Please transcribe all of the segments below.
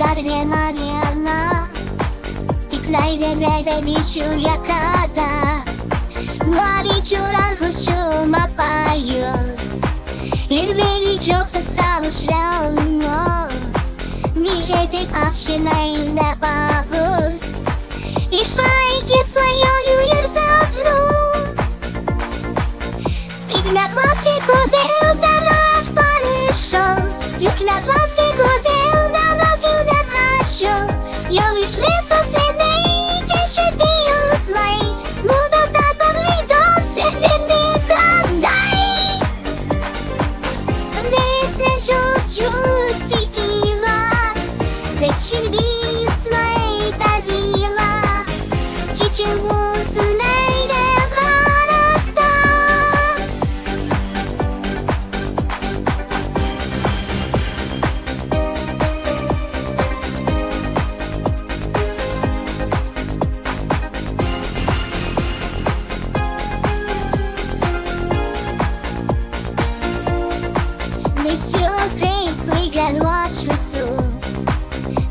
arena arena Tiklaj wiele misiu jakada Mari czuran huszu mapayos Irveli çok establish realno Nihetik akşinay na babus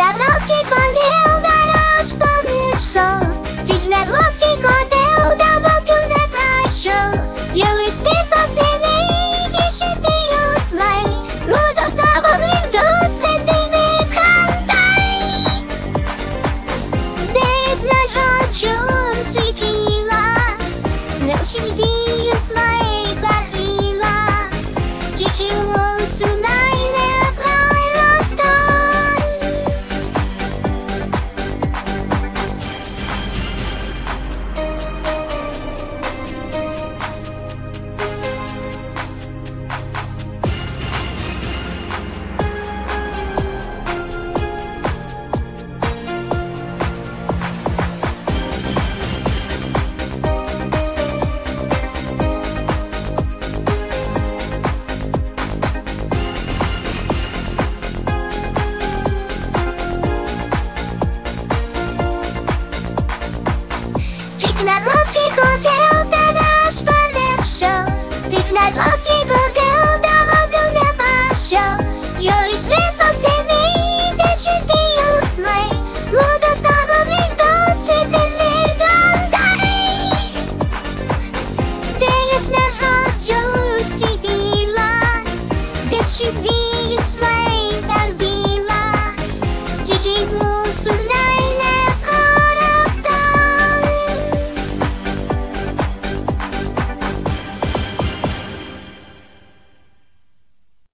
Rocky Bandera should be explained